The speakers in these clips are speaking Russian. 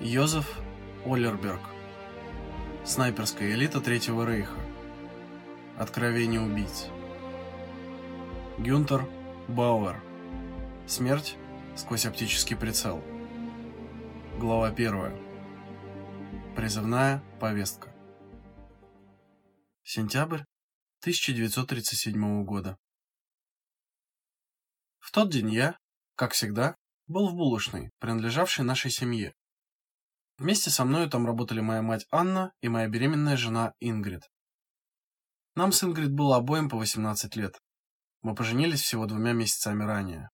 Йозеф Оллерберг. Снайперская элита Третьего Рейха. Откровение убийц. Гюнтер Бауэр. Смерть сквозь оптический прицел. Глава 1. Призывная повестка. Сентябрь 1937 года. В тот день я, как всегда, был в булочной, принадлежавшей нашей семье. Вместе со мной там работали моя мать Анна и моя беременная жена Ингрид. Нам с Ингрид было обоим по 18 лет. Мы поженились всего двумя месяцами ранее.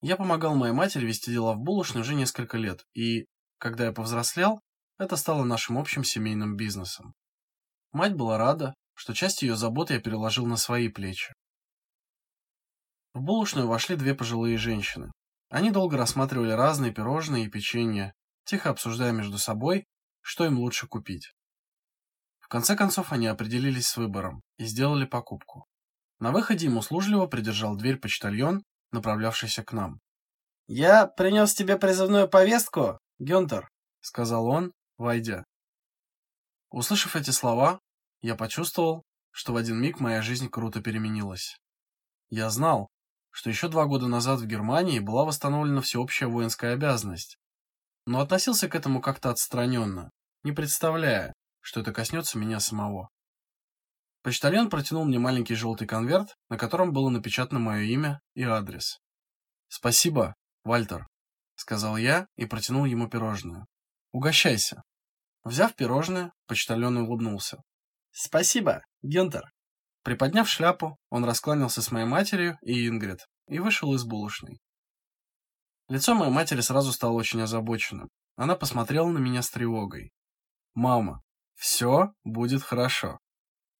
Я помогал моей матери вести дела в булочной уже несколько лет, и, когда я повзрослел, это стало нашим общим семейным бизнесом. Мать была рада, что часть ее забот я переложил на свои плечи. В булочную вошли две пожилые женщины. Они долго рассматривали разные пирожные и печенья, тихо обсуждая между собой, что им лучше купить. В конце концов они определились с выбором и сделали покупку. На выходе им услужливо придержал дверь почтальон, направлявшийся к нам. «Я принес тебе призывную повестку, Гюнтер», — сказал он, войдя. Услышав эти слова, я почувствовал, что в один миг моя жизнь круто переменилась. Я знал, что еще два года назад в Германии была восстановлена всеобщая воинская обязанность, но относился к этому как-то отстраненно, не представляя, что это коснется меня самого. Почтальон протянул мне маленький желтый конверт, на котором было напечатано мое имя и адрес. «Спасибо, Вальтер», — сказал я и протянул ему пирожное. «Угощайся». Взяв пирожное, почтальон улыбнулся. «Спасибо, Гюнтер». Приподняв шляпу, он раскланялся с моей матерью и Ингрид и вышел из булочной. Лицо моей матери сразу стало очень озабоченным. Она посмотрела на меня с тревогой. «Мама, все будет хорошо».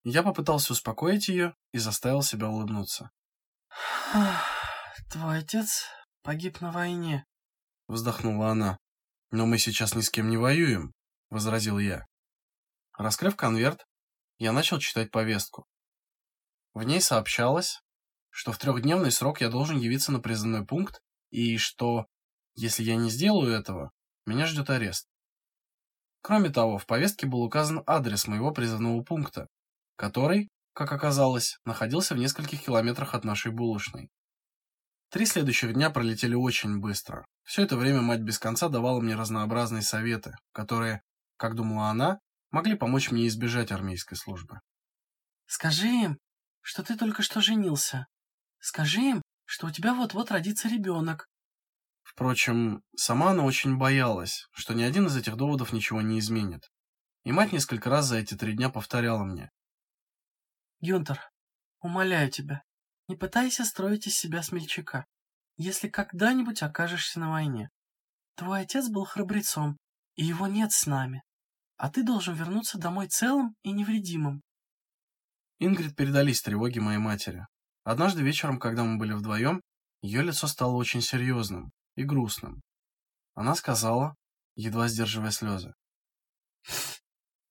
Я попытался успокоить ее и заставил себя улыбнуться. «Твой отец погиб на войне», — вздохнула она. «Но мы сейчас ни с кем не воюем», — возразил я. Раскрыв конверт, я начал читать повестку. В ней сообщалось, что в трехдневный срок я должен явиться на призывной пункт и что, если я не сделаю этого, меня ждет арест. Кроме того, в повестке был указан адрес моего призывного пункта, который, как оказалось, находился в нескольких километрах от нашей булочной. Три следующих дня пролетели очень быстро. Все это время мать без конца давала мне разнообразные советы, которые, как думала она, могли помочь мне избежать армейской службы. «Скажи им, что ты только что женился. Скажи им, что у тебя вот-вот родится ребенок. Впрочем, сама она очень боялась, что ни один из этих доводов ничего не изменит. И мать несколько раз за эти три дня повторяла мне. «Гюнтер, умоляю тебя, не пытайся строить из себя смельчака, если когда-нибудь окажешься на войне. Твой отец был храбрецом, и его нет с нами, а ты должен вернуться домой целым и невредимым». Ингрид передались тревоги моей матери, Однажды вечером, когда мы были вдвоем, ее лицо стало очень серьезным и грустным. Она сказала, едва сдерживая слезы.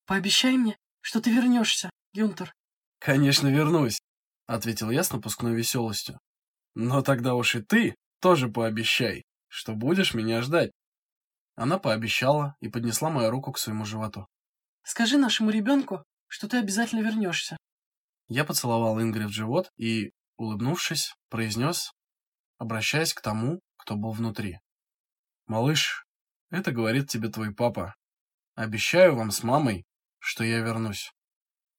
«Пообещай мне, что ты вернешься, Гюнтер». «Конечно вернусь», — ответил я с напускной веселостью. «Но тогда уж и ты тоже пообещай, что будешь меня ждать». Она пообещала и поднесла мою руку к своему животу. «Скажи нашему ребенку, что ты обязательно вернешься». Я поцеловал Ингрид в живот и, улыбнувшись, произнес, обращаясь к тому, кто был внутри. «Малыш, это говорит тебе твой папа. Обещаю вам с мамой, что я вернусь.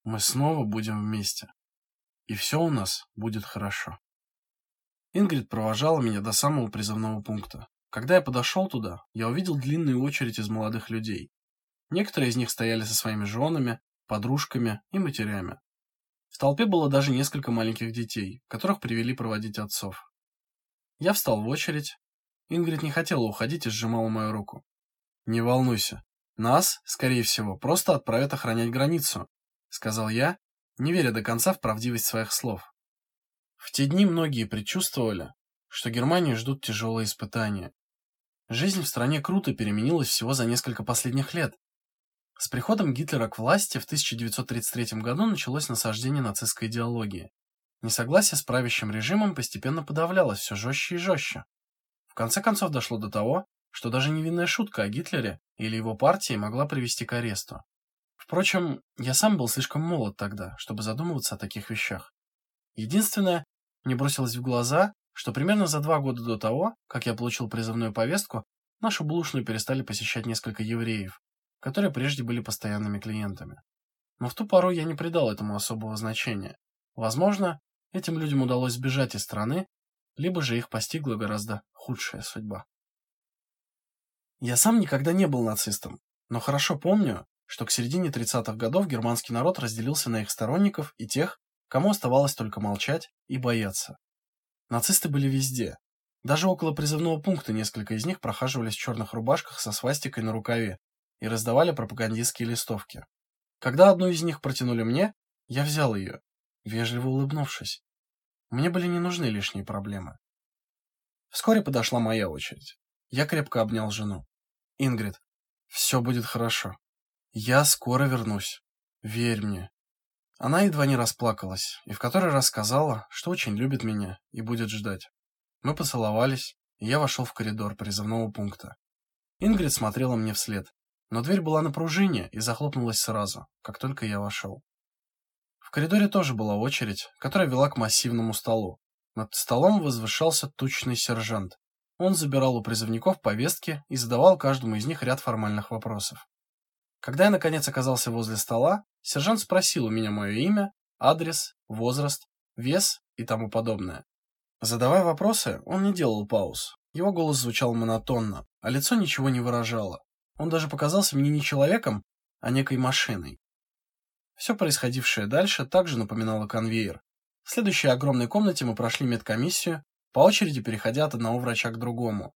Мы снова будем вместе. И все у нас будет хорошо». Ингрид провожала меня до самого призывного пункта. Когда я подошел туда, я увидел длинную очередь из молодых людей. Некоторые из них стояли со своими женами, подружками и матерями. В толпе было даже несколько маленьких детей, которых привели проводить отцов. Я встал в очередь. Ингрид не хотела уходить и сжимала мою руку. «Не волнуйся. Нас, скорее всего, просто отправят охранять границу», — сказал я, не веря до конца в правдивость своих слов. В те дни многие предчувствовали, что Германию ждут тяжелые испытания. Жизнь в стране круто переменилась всего за несколько последних лет. С приходом Гитлера к власти в 1933 году началось насаждение нацистской идеологии. Несогласие с правящим режимом постепенно подавлялось все жестче и жестче. В конце концов дошло до того, что даже невинная шутка о Гитлере или его партии могла привести к аресту. Впрочем, я сам был слишком молод тогда, чтобы задумываться о таких вещах. Единственное, мне бросилось в глаза, что примерно за два года до того, как я получил призывную повестку, нашу булочную перестали посещать несколько евреев, которые прежде были постоянными клиентами. Но в ту пору я не придал этому особого значения. Возможно, этим людям удалось сбежать из страны, либо же их постигла гораздо худшая судьба. Я сам никогда не был нацистом, но хорошо помню, что к середине 30-х годов германский народ разделился на их сторонников и тех, кому оставалось только молчать и бояться. Нацисты были везде. Даже около призывного пункта несколько из них прохаживались в черных рубашках со свастикой на рукаве и раздавали пропагандистские листовки. Когда одну из них протянули мне, я взял ее, вежливо улыбнувшись. Мне были не нужны лишние проблемы. Вскоре подошла моя очередь. Я крепко обнял жену. Ингрид, все будет хорошо. Я скоро вернусь. Верь мне. Она едва не расплакалась и в который раз сказала, что очень любит меня и будет ждать. Мы поцеловались, и я вошел в коридор призывного пункта. Ингрид смотрела мне вслед, но дверь была на пружине и захлопнулась сразу, как только я вошел. В коридоре тоже была очередь, которая вела к массивному столу. Над столом возвышался тучный сержант. Он забирал у призывников повестки и задавал каждому из них ряд формальных вопросов. Когда я наконец оказался возле стола, сержант спросил у меня мое имя, адрес, возраст, вес и тому подобное. Задавая вопросы, он не делал пауз. Его голос звучал монотонно, а лицо ничего не выражало. Он даже показался мне не человеком, а некой машиной. Все происходившее дальше также напоминало конвейер. В следующей огромной комнате мы прошли медкомиссию, по очереди переходя от одного врача к другому.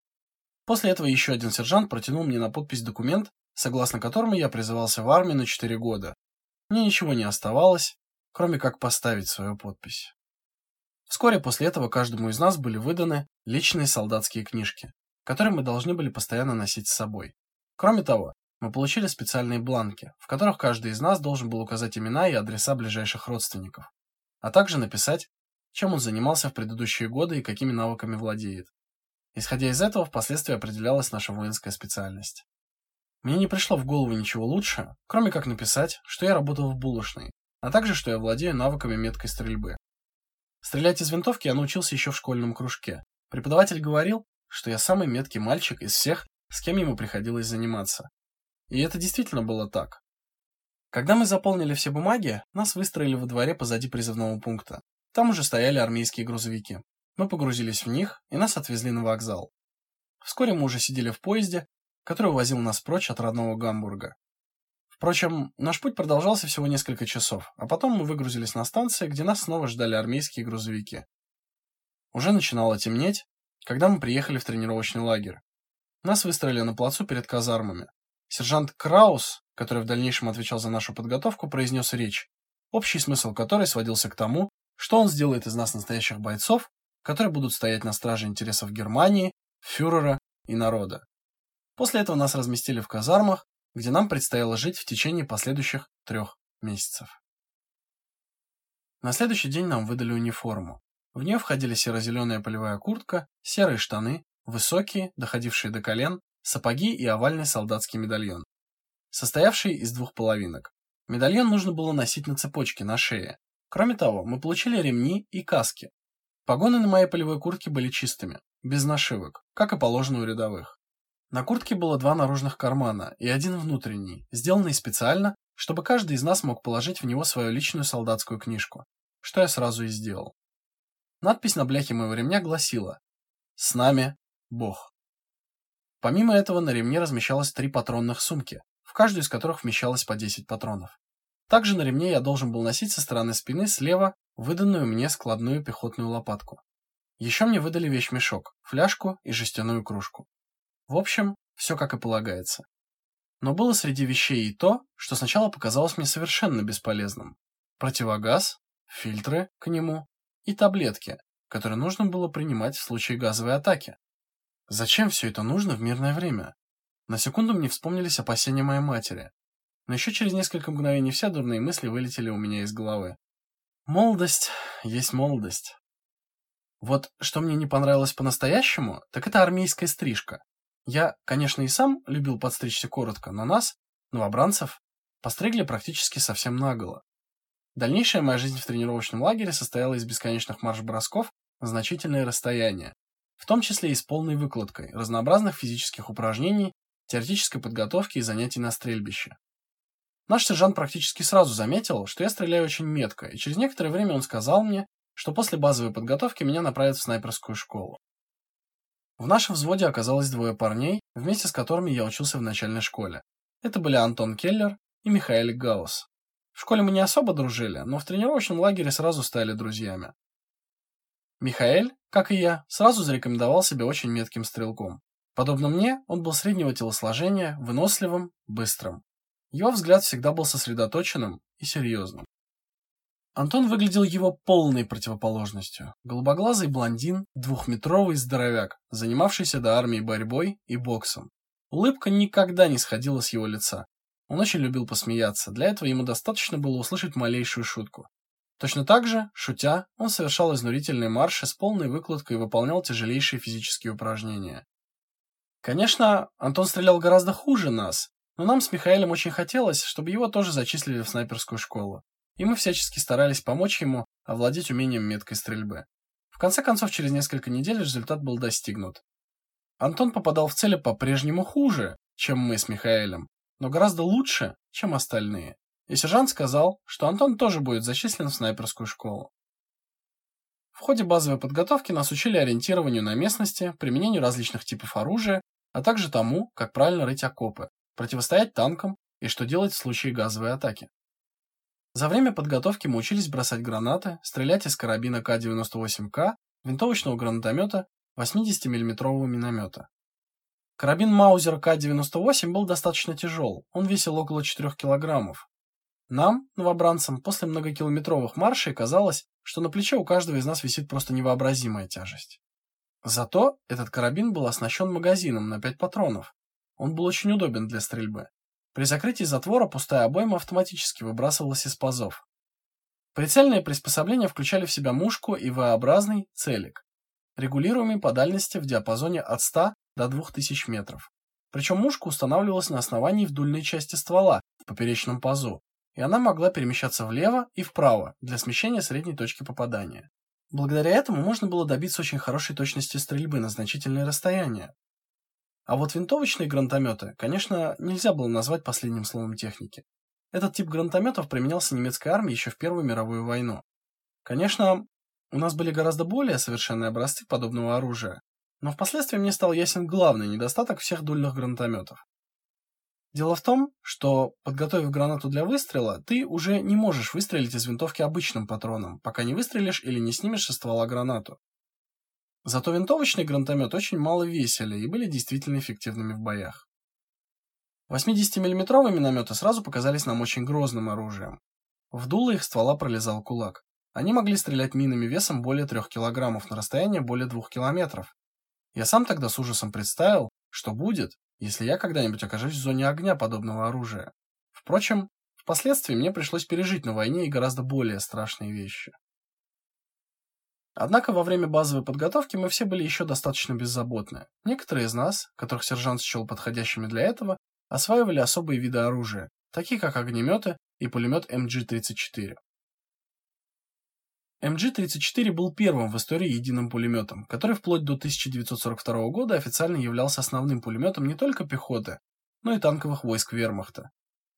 После этого еще один сержант протянул мне на подпись документ, согласно которому я призывался в армию на 4 года. Мне ничего не оставалось, кроме как поставить свою подпись. Вскоре после этого каждому из нас были выданы личные солдатские книжки, которые мы должны были постоянно носить с собой. Кроме того, мы получили специальные бланки, в которых каждый из нас должен был указать имена и адреса ближайших родственников, а также написать, чем он занимался в предыдущие годы и какими навыками владеет. Исходя из этого, впоследствии определялась наша воинская специальность. Мне не пришло в голову ничего лучше, кроме как написать, что я работал в булочной, а также что я владею навыками меткой стрельбы. Стрелять из винтовки я научился еще в школьном кружке. Преподаватель говорил, что я самый меткий мальчик из всех, с кем ему приходилось заниматься. И это действительно было так. Когда мы заполнили все бумаги, нас выстроили во дворе позади призывного пункта. Там уже стояли армейские грузовики. Мы погрузились в них, и нас отвезли на вокзал. Вскоре мы уже сидели в поезде, который увозил нас прочь от родного Гамбурга. Впрочем, наш путь продолжался всего несколько часов, а потом мы выгрузились на станции, где нас снова ждали армейские грузовики. Уже начинало темнеть, когда мы приехали в тренировочный лагерь. Нас выстроили на плацу перед казармами. Сержант Краус, который в дальнейшем отвечал за нашу подготовку, произнес речь, общий смысл которой сводился к тому, что он сделает из нас настоящих бойцов, которые будут стоять на страже интересов Германии, фюрера и народа. После этого нас разместили в казармах, где нам предстояло жить в течение последующих трех месяцев. На следующий день нам выдали униформу. В нее входили серо-зеленая полевая куртка, серые штаны, высокие, доходившие до колен, сапоги и овальный солдатский медальон, состоявший из двух половинок. Медальон нужно было носить на цепочке на шее. Кроме того, мы получили ремни и каски. Погоны на моей полевой куртке были чистыми, без нашивок, как и положено у рядовых. На куртке было два наружных кармана и один внутренний, сделанный специально, чтобы каждый из нас мог положить в него свою личную солдатскую книжку, что я сразу и сделал. Надпись на бляхе моего ремня гласила «С нами Бог». Помимо этого на ремне размещалось три патронных сумки, в каждую из которых вмещалось по 10 патронов. Также на ремне я должен был носить со стороны спины слева выданную мне складную пехотную лопатку. Еще мне выдали вещмешок, фляжку и жестяную кружку. В общем, все как и полагается. Но было среди вещей и то, что сначала показалось мне совершенно бесполезным. Противогаз, фильтры к нему и таблетки, которые нужно было принимать в случае газовой атаки. Зачем все это нужно в мирное время? На секунду мне вспомнились опасения моей матери. Но еще через несколько мгновений все дурные мысли вылетели у меня из головы. Молодость есть молодость. Вот что мне не понравилось по-настоящему, так это армейская стрижка. Я, конечно, и сам любил подстричься коротко, но нас, новобранцев, постригли практически совсем наголо. Дальнейшая моя жизнь в тренировочном лагере состояла из бесконечных марш-бросков на значительные расстояния, в том числе и с полной выкладкой, разнообразных физических упражнений, теоретической подготовки и занятий на стрельбище. Наш сержант практически сразу заметил, что я стреляю очень метко, и через некоторое время он сказал мне, что после базовой подготовки меня направят в снайперскую школу. В нашем взводе оказалось двое парней, вместе с которыми я учился в начальной школе. Это были Антон Келлер и Михаил Гаус. В школе мы не особо дружили, но в тренировочном лагере сразу стали друзьями. Михаил, как и я, сразу зарекомендовал себя очень метким стрелком. Подобно мне, он был среднего телосложения, выносливым, быстрым. Его взгляд всегда был сосредоточенным и серьезным. Антон выглядел его полной противоположностью. Голубоглазый блондин, двухметровый здоровяк, занимавшийся до армии борьбой и боксом. Улыбка никогда не сходила с его лица. Он очень любил посмеяться. Для этого ему достаточно было услышать малейшую шутку. Точно так же, шутя, он совершал изнурительные марши с полной выкладкой и выполнял тяжелейшие физические упражнения. Конечно, Антон стрелял гораздо хуже нас, но нам с Михаилом очень хотелось, чтобы его тоже зачислили в снайперскую школу и мы всячески старались помочь ему овладеть умением меткой стрельбы. В конце концов, через несколько недель результат был достигнут. Антон попадал в цели по-прежнему хуже, чем мы с Михаилом, но гораздо лучше, чем остальные. И сержант сказал, что Антон тоже будет зачислен в снайперскую школу. В ходе базовой подготовки нас учили ориентированию на местности, применению различных типов оружия, а также тому, как правильно рыть окопы, противостоять танкам и что делать в случае газовой атаки. За время подготовки мы учились бросать гранаты, стрелять из карабина К-98К, винтовочного гранатомета, 80 миллиметрового миномета. Карабин Маузер К-98 был достаточно тяжел, он весил около 4 килограммов. Нам, новобранцам, после многокилометровых маршей казалось, что на плече у каждого из нас висит просто невообразимая тяжесть. Зато этот карабин был оснащен магазином на 5 патронов. Он был очень удобен для стрельбы. При закрытии затвора пустая обойма автоматически выбрасывалась из пазов. Прицельные приспособления включали в себя мушку и V-образный целик, регулируемый по дальности в диапазоне от 100 до 2000 метров. Причем мушка устанавливалась на основании вдульной части ствола в поперечном пазу, и она могла перемещаться влево и вправо для смещения средней точки попадания. Благодаря этому можно было добиться очень хорошей точности стрельбы на значительные расстояния, а вот винтовочные гранатометы, конечно, нельзя было назвать последним словом техники. Этот тип гранатометов применялся немецкой армией еще в Первую мировую войну. Конечно, у нас были гораздо более совершенные образцы подобного оружия, но впоследствии мне стал ясен главный недостаток всех дульных гранатометов. Дело в том, что, подготовив гранату для выстрела, ты уже не можешь выстрелить из винтовки обычным патроном, пока не выстрелишь или не снимешь со ствола гранату. Зато винтовочный гранатомет очень мало весили и были действительно эффективными в боях. 80-миллиметровые минометы сразу показались нам очень грозным оружием. В дуло их ствола пролезал кулак. Они могли стрелять минами весом более 3 килограммов на расстояние более 2 километров. Я сам тогда с ужасом представил, что будет, если я когда-нибудь окажусь в зоне огня подобного оружия. Впрочем, впоследствии мне пришлось пережить на войне и гораздо более страшные вещи. Однако во время базовой подготовки мы все были еще достаточно беззаботны. Некоторые из нас, которых сержант счел подходящими для этого, осваивали особые виды оружия, такие как огнеметы и пулемет МГ-34. МГ-34 был первым в истории единым пулеметом, который вплоть до 1942 года официально являлся основным пулеметом не только пехоты, но и танковых войск Вермахта.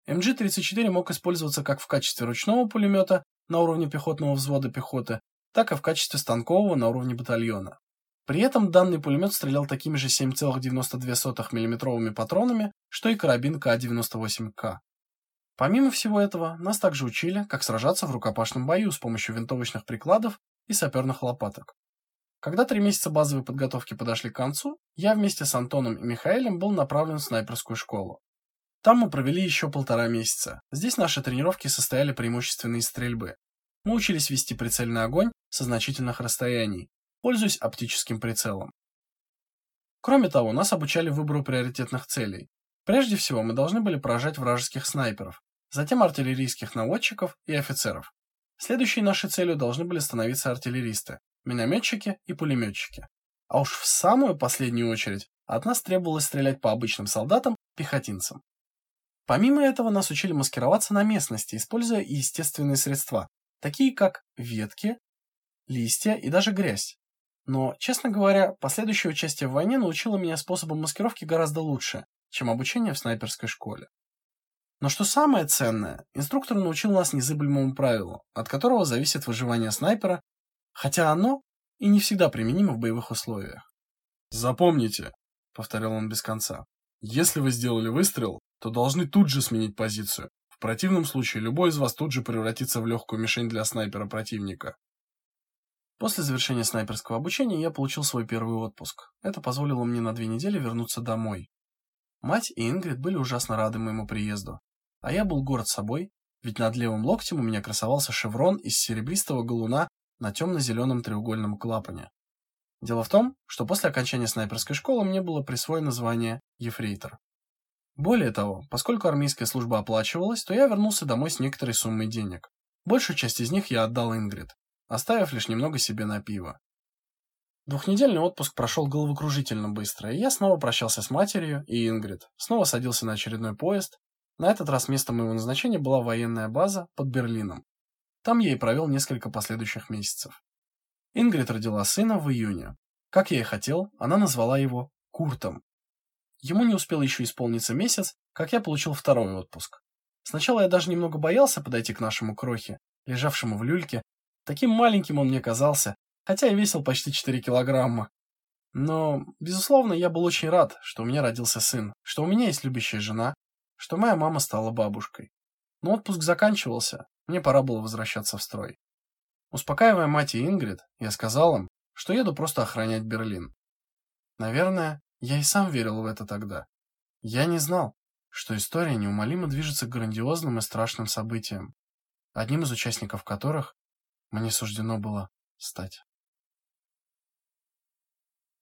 МГ-34 мог использоваться как в качестве ручного пулемета на уровне пехотного взвода пехоты, так и в качестве станкового на уровне батальона. При этом данный пулемет стрелял такими же 7,92 мм патронами, что и карабин К-98К. Помимо всего этого, нас также учили, как сражаться в рукопашном бою с помощью винтовочных прикладов и саперных лопаток. Когда три месяца базовой подготовки подошли к концу, я вместе с Антоном и Михаилом был направлен в снайперскую школу. Там мы провели еще полтора месяца. Здесь наши тренировки состояли преимущественно из стрельбы. Мы учились вести прицельный огонь со значительных расстояний, пользуясь оптическим прицелом. Кроме того, нас обучали выбору приоритетных целей. Прежде всего, мы должны были поражать вражеских снайперов, затем артиллерийских наводчиков и офицеров. Следующей нашей целью должны были становиться артиллеристы, минометчики и пулеметчики. А уж в самую последнюю очередь от нас требовалось стрелять по обычным солдатам, пехотинцам. Помимо этого нас учили маскироваться на местности, используя естественные средства, такие как ветки, листья и даже грязь. Но, честно говоря, последующее участие в войне научило меня способам маскировки гораздо лучше, чем обучение в снайперской школе. Но что самое ценное, инструктор научил нас незыблемому правилу, от которого зависит выживание снайпера, хотя оно и не всегда применимо в боевых условиях. Запомните, повторял он без конца. Если вы сделали выстрел, то должны тут же сменить позицию. В противном случае любой из вас тут же превратится в легкую мишень для снайпера противника. После завершения снайперского обучения я получил свой первый отпуск. Это позволило мне на две недели вернуться домой. Мать и Ингрид были ужасно рады моему приезду, а я был горд собой, ведь над левым локтем у меня красовался шеврон из серебристого галуна на темно зеленом треугольном клапане. Дело в том, что после окончания снайперской школы мне было присвоено звание ефрейтор. Более того, поскольку армейская служба оплачивалась, то я вернулся домой с некоторой суммой денег. Большую часть из них я отдал Ингрид, оставив лишь немного себе на пиво. Двухнедельный отпуск прошел головокружительно быстро, и я снова прощался с матерью и Ингрид, снова садился на очередной поезд. На этот раз местом моего назначения была военная база под Берлином. Там я и провел несколько последующих месяцев. Ингрид родила сына в июне. Как я и хотел, она назвала его Куртом. Ему не успел еще исполниться месяц, как я получил второй отпуск. Сначала я даже немного боялся подойти к нашему крохе, лежавшему в люльке. Таким маленьким он мне казался, хотя и весил почти 4 килограмма. Но, безусловно, я был очень рад, что у меня родился сын, что у меня есть любящая жена, что моя мама стала бабушкой. Но отпуск заканчивался, мне пора было возвращаться в строй. Успокаивая мать и Ингрид, я сказал им, что еду просто охранять Берлин. Наверное, я и сам верил в это тогда. Я не знал, что история неумолимо движется к грандиозным и страшным событиям, одним из участников которых мне суждено было стать.